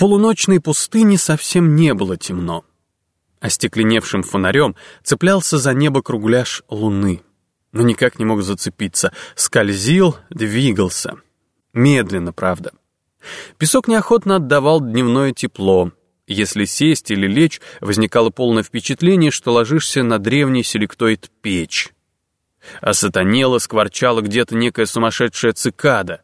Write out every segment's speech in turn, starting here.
полуночной пустыне совсем не было темно. Остекленевшим фонарем цеплялся за небо кругляш луны, но никак не мог зацепиться, скользил, двигался. Медленно, правда. Песок неохотно отдавал дневное тепло. Если сесть или лечь, возникало полное впечатление, что ложишься на древний селектоид печь. А сатанело, скворчала где-то некая сумасшедшая цикада.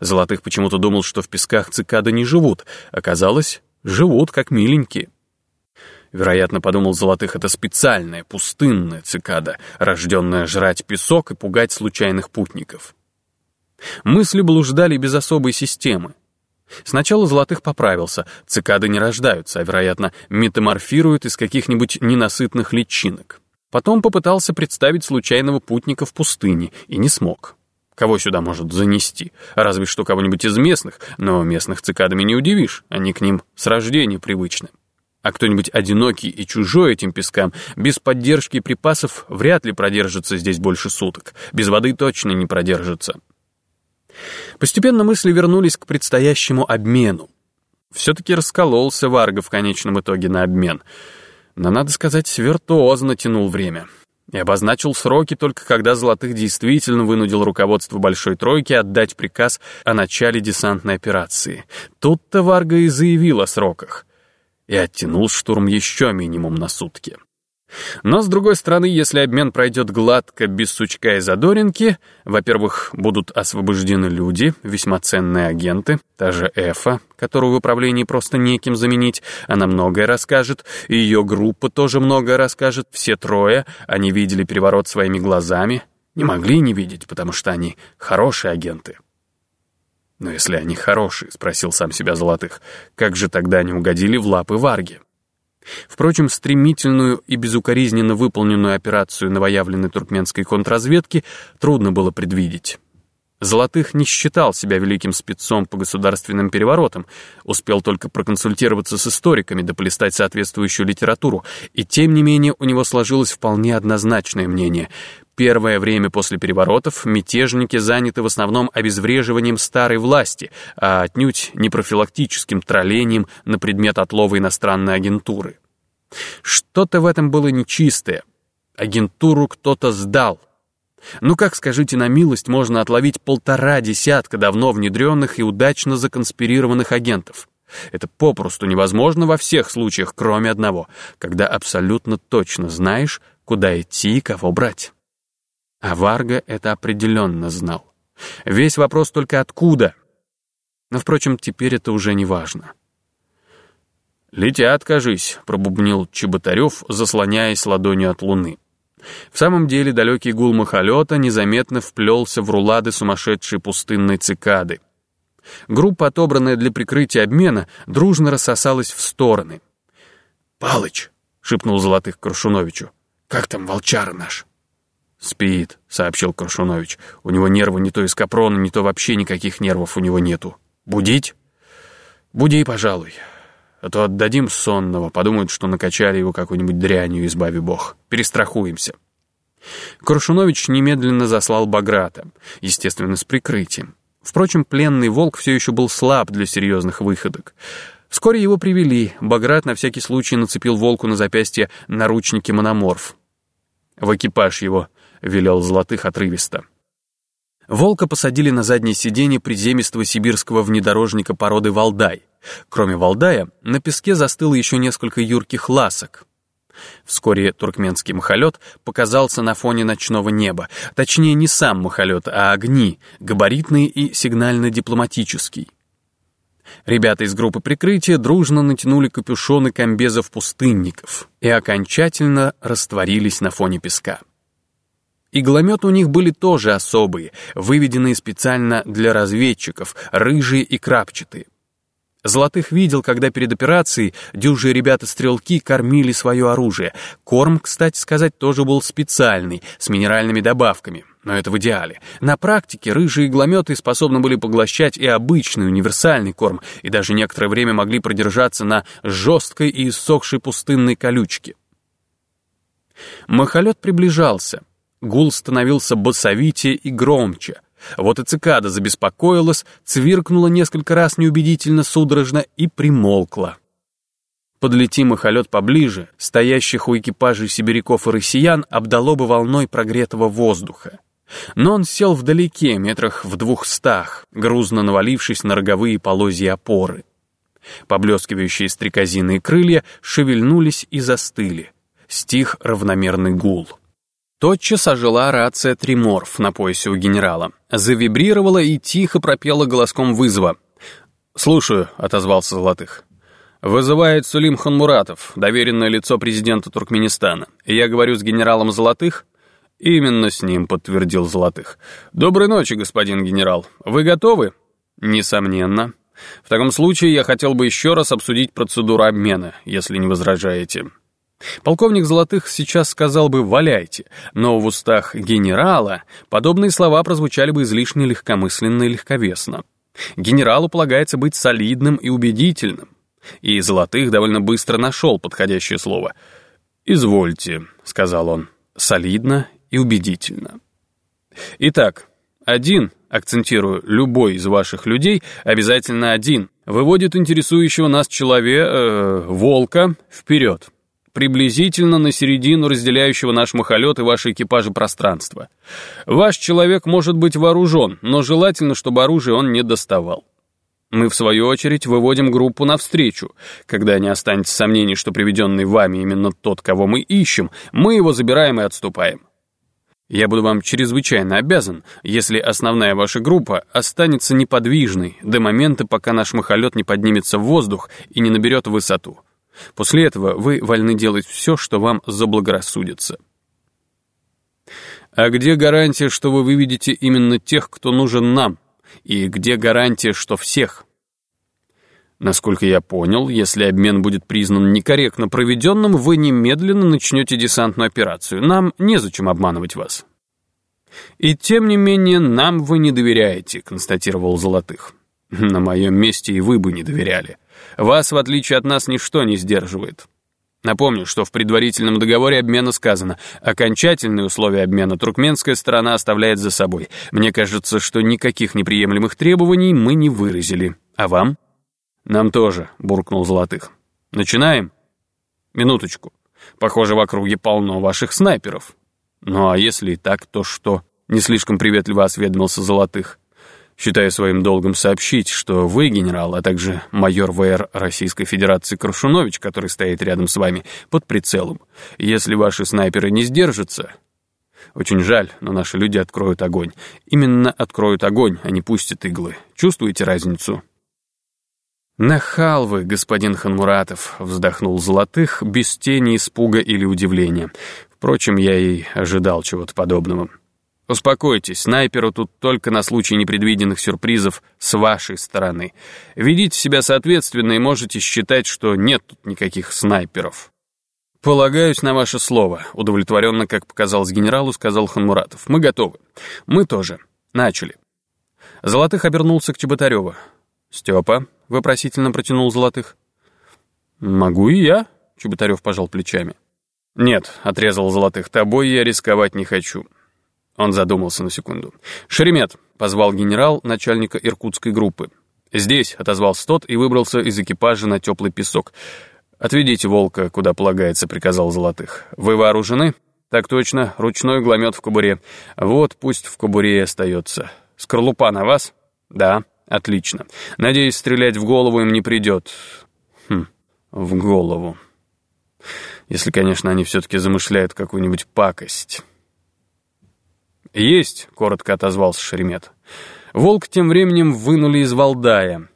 Золотых почему-то думал, что в песках цикады не живут. Оказалось, живут как миленькие. Вероятно, подумал Золотых, это специальная, пустынная цикада, рожденная жрать песок и пугать случайных путников. Мысли блуждали без особой системы. Сначала Золотых поправился, цикады не рождаются, а, вероятно, метаморфируют из каких-нибудь ненасытных личинок. Потом попытался представить случайного путника в пустыне и не смог. Кого сюда может занести? Разве что кого-нибудь из местных, но местных цикадами не удивишь, они к ним с рождения привычны. А кто-нибудь одинокий и чужой этим пескам, без поддержки и припасов, вряд ли продержится здесь больше суток. Без воды точно не продержится. Постепенно мысли вернулись к предстоящему обмену. Все-таки раскололся Варга в конечном итоге на обмен. Но, надо сказать, виртуозно тянул время. И обозначил сроки только когда Золотых действительно вынудил руководство Большой Тройки отдать приказ о начале десантной операции. Тут-то Варга и заявил о сроках и оттянул штурм еще минимум на сутки. Но, с другой стороны, если обмен пройдет гладко, без сучка и задоринки, во-первых, будут освобождены люди, весьма ценные агенты, та же Эфа, которую в управлении просто неким заменить, она многое расскажет, и ее группа тоже многое расскажет, все трое, они видели переворот своими глазами, не могли не видеть, потому что они хорошие агенты. «Но если они хорошие», — спросил сам себя Золотых, «как же тогда они угодили в лапы Варги?» Впрочем, стремительную и безукоризненно выполненную операцию новоявленной туркменской контрразведки трудно было предвидеть. Золотых не считал себя великим спецом по государственным переворотам, успел только проконсультироваться с историками, дополистать соответствующую литературу, и тем не менее у него сложилось вполне однозначное мнение. Первое время после переворотов мятежники заняты в основном обезвреживанием старой власти, а отнюдь не профилактическим троллением на предмет отлова иностранной агентуры. Что-то в этом было нечистое. Агентуру кто-то сдал — ну как, скажите на милость, можно отловить полтора десятка давно внедренных и удачно законспирированных агентов? Это попросту невозможно во всех случаях, кроме одного, когда абсолютно точно знаешь, куда идти и кого брать. А Варга это определенно знал. Весь вопрос только откуда. Но, впрочем, теперь это уже не важно. «Летят, кажись», — пробубнил Чеботарев, заслоняясь ладонью от луны. В самом деле далекий гул махолета незаметно вплелся в рулады сумасшедшей пустынной цикады. Группа, отобранная для прикрытия обмена, дружно рассосалась в стороны. «Палыч!» — шепнул Золотых Крушуновичу. «Как там волчара наш?» «Спит», — сообщил Крушунович. «У него нервы не то из капрона, не то вообще никаких нервов у него нету. Будить?» «Буди, пожалуй. А то отдадим сонного, подумают, что накачали его какой-нибудь дрянью, избави бог. Перестрахуемся. Крушунович немедленно заслал Баграта, естественно, с прикрытием. Впрочем, пленный волк все еще был слаб для серьезных выходок. Вскоре его привели. Баграт на всякий случай нацепил волку на запястье наручники мономорф. В экипаж его велел Золотых отрывисто. Волка посадили на заднее сиденье приземистого сибирского внедорожника породы Валдай. Кроме Валдая, на песке застыло еще несколько юрких ласок. Вскоре туркменский махолет показался на фоне ночного неба. Точнее, не сам махолет, а огни, габаритный и сигнально-дипломатический. Ребята из группы прикрытия дружно натянули капюшоны комбезов-пустынников и окончательно растворились на фоне песка. Иглометы у них были тоже особые, выведенные специально для разведчиков, рыжие и крапчатые. Золотых видел, когда перед операцией дюжие ребята-стрелки кормили свое оружие. Корм, кстати сказать, тоже был специальный, с минеральными добавками, но это в идеале. На практике рыжие иглометы способны были поглощать и обычный универсальный корм, и даже некоторое время могли продержаться на жесткой и иссохшей пустынной колючке. Махолет приближался — Гул становился басовитее и громче. Вот и цикада забеспокоилась, цвиркнула несколько раз неубедительно, судорожно и примолкла. Подлети махолет поближе, стоящих у экипажей сибиряков и россиян обдало бы волной прогретого воздуха. Но он сел вдалеке, метрах в двухстах, грузно навалившись на роговые полозья опоры. Поблескивающие стрекозиные крылья шевельнулись и застыли. Стих равномерный гул. Тотчас ожила рация «Триморф» на поясе у генерала. Завибрировала и тихо пропела голоском вызова. «Слушаю», — отозвался Золотых. «Вызывает Сулим Ханмуратов, доверенное лицо президента Туркменистана. Я говорю с генералом Золотых?» «Именно с ним», — подтвердил Золотых. «Доброй ночи, господин генерал. Вы готовы?» «Несомненно. В таком случае я хотел бы еще раз обсудить процедуру обмена, если не возражаете». Полковник Золотых сейчас сказал бы «валяйте», но в устах генерала подобные слова прозвучали бы излишне легкомысленно и легковесно. Генералу полагается быть солидным и убедительным. И Золотых довольно быстро нашел подходящее слово. «Извольте», — сказал он, — «солидно и убедительно». Итак, один, акцентирую, любой из ваших людей, обязательно один, выводит интересующего нас человека, э, волка, вперед приблизительно на середину разделяющего наш махолет и ваши экипажи пространства. Ваш человек может быть вооружен, но желательно, чтобы оружие он не доставал. Мы, в свою очередь, выводим группу навстречу. Когда не останется сомнений, что приведенный вами именно тот, кого мы ищем, мы его забираем и отступаем. Я буду вам чрезвычайно обязан, если основная ваша группа останется неподвижной до момента, пока наш махолет не поднимется в воздух и не наберет высоту. После этого вы вольны делать все, что вам заблагорассудится. А где гарантия, что вы выведете именно тех, кто нужен нам? И где гарантия, что всех? Насколько я понял, если обмен будет признан некорректно проведенным, вы немедленно начнете десантную операцию. Нам незачем обманывать вас. И тем не менее, нам вы не доверяете, констатировал Золотых. На моем месте и вы бы не доверяли. Вас, в отличие от нас, ничто не сдерживает. Напомню, что в предварительном договоре обмена сказано, окончательные условия обмена туркменская сторона оставляет за собой. Мне кажется, что никаких неприемлемых требований мы не выразили. А вам? Нам тоже, буркнул Золотых. Начинаем? Минуточку. Похоже, в округе полно ваших снайперов. Ну а если и так, то что? Не слишком приветливо осведомился Золотых. Считаю своим долгом сообщить, что вы, генерал, а также майор ВР Российской Федерации Крушунович, который стоит рядом с вами, под прицелом. Если ваши снайперы не сдержатся... Очень жаль, но наши люди откроют огонь. Именно откроют огонь, а не пустят иглы. Чувствуете разницу? «Нахал вы, господин Ханмуратов», — вздохнул Золотых, без тени испуга или удивления. Впрочем, я и ожидал чего-то подобного. Успокойтесь, снайперу тут только на случай непредвиденных сюрпризов с вашей стороны. Ведите себя соответственно и можете считать, что нет тут никаких снайперов. «Полагаюсь на ваше слово», — удовлетворенно, как показалось генералу, сказал Ханмуратов. «Мы готовы. Мы тоже. Начали». Золотых обернулся к Чеботареву. «Степа», — вопросительно протянул Золотых. «Могу и я», — Чеботарев пожал плечами. «Нет», — отрезал Золотых, — «тобой я рисковать не хочу. Он задумался на секунду. «Шеремет», — позвал генерал начальника иркутской группы. «Здесь», — отозвался тот и выбрался из экипажа на теплый песок. «Отведите волка, куда полагается», — приказал Золотых. «Вы вооружены?» «Так точно, ручной гломет в кобуре. Вот пусть в кобуре и остается. Скорлупа на вас?» «Да, отлично. Надеюсь, стрелять в голову им не придет». «Хм, в голову. Если, конечно, они все-таки замышляют какую-нибудь пакость». «Есть», — коротко отозвался Шеремет. Волк тем временем вынули из Валдая.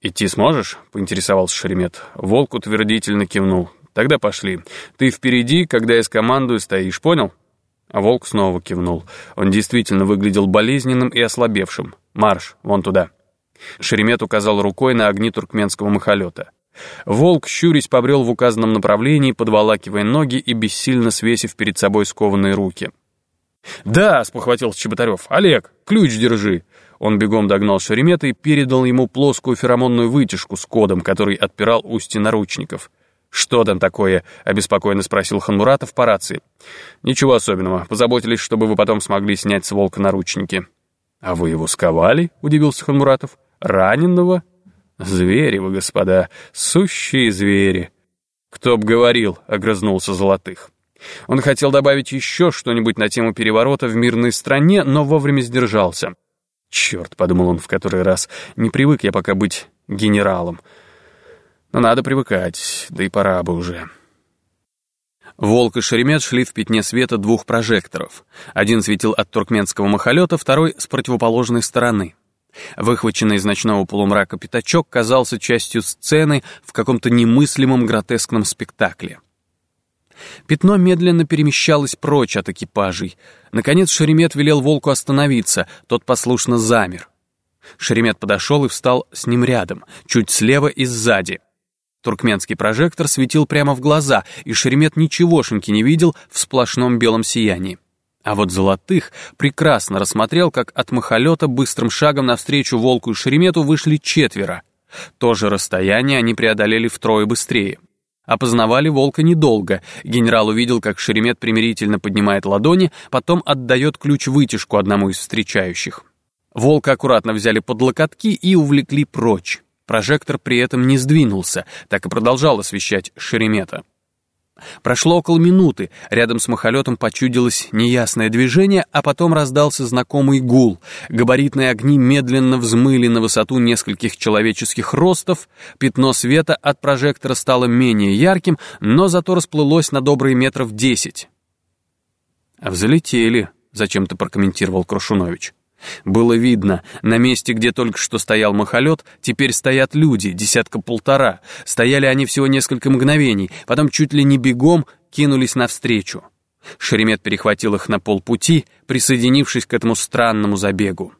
«Идти сможешь?» — поинтересовался Шеремет. Волк утвердительно кивнул. «Тогда пошли. Ты впереди, когда я скомандую, стоишь, понял?» А волк снова кивнул. Он действительно выглядел болезненным и ослабевшим. «Марш, вон туда». Шеремет указал рукой на огни туркменского махолета. Волк, щурясь, побрел в указанном направлении, подволакивая ноги и бессильно свесив перед собой скованные руки. «Да», — спохватился Чеботарев, — «Олег, ключ держи». Он бегом догнал Шеремета и передал ему плоскую феромонную вытяжку с кодом, который отпирал устье наручников. «Что там такое?» — обеспокоенно спросил Ханмуратов по рации. «Ничего особенного. Позаботились, чтобы вы потом смогли снять с волка наручники». «А вы его сковали?» — удивился Ханмуратов. «Раненого?» «Звери вы, господа, сущие звери!» «Кто б говорил?» — огрызнулся Золотых. Он хотел добавить еще что-нибудь на тему переворота в мирной стране, но вовремя сдержался. «Черт», — подумал он в который раз, — «не привык я пока быть генералом. Но надо привыкать, да и пора бы уже». Волк и Шеремет шли в пятне света двух прожекторов. Один светил от туркменского махолета, второй — с противоположной стороны. Выхваченный из ночного полумрака пятачок казался частью сцены в каком-то немыслимом гротескном спектакле. Пятно медленно перемещалось прочь от экипажей. Наконец Шеремет велел волку остановиться, тот послушно замер. Шеремет подошел и встал с ним рядом, чуть слева и сзади. Туркменский прожектор светил прямо в глаза, и Шеремет ничегошеньки не видел в сплошном белом сиянии. А вот Золотых прекрасно рассмотрел, как от махолета быстрым шагом навстречу Волку и Шеремету вышли четверо. То же расстояние они преодолели втрое быстрее. Опознавали Волка недолго. Генерал увидел, как Шеремет примирительно поднимает ладони, потом отдает ключ-вытяжку одному из встречающих. Волка аккуратно взяли под локотки и увлекли прочь. Прожектор при этом не сдвинулся, так и продолжал освещать Шеремета. Прошло около минуты, рядом с махолетом почудилось неясное движение, а потом раздался знакомый гул. Габаритные огни медленно взмыли на высоту нескольких человеческих ростов, пятно света от прожектора стало менее ярким, но зато расплылось на добрые метров десять. «Взлетели», — зачем-то прокомментировал Крушунович. Было видно, на месте, где только что стоял махолет, теперь стоят люди, десятка-полтора. Стояли они всего несколько мгновений, потом чуть ли не бегом кинулись навстречу. Шеремет перехватил их на полпути, присоединившись к этому странному забегу.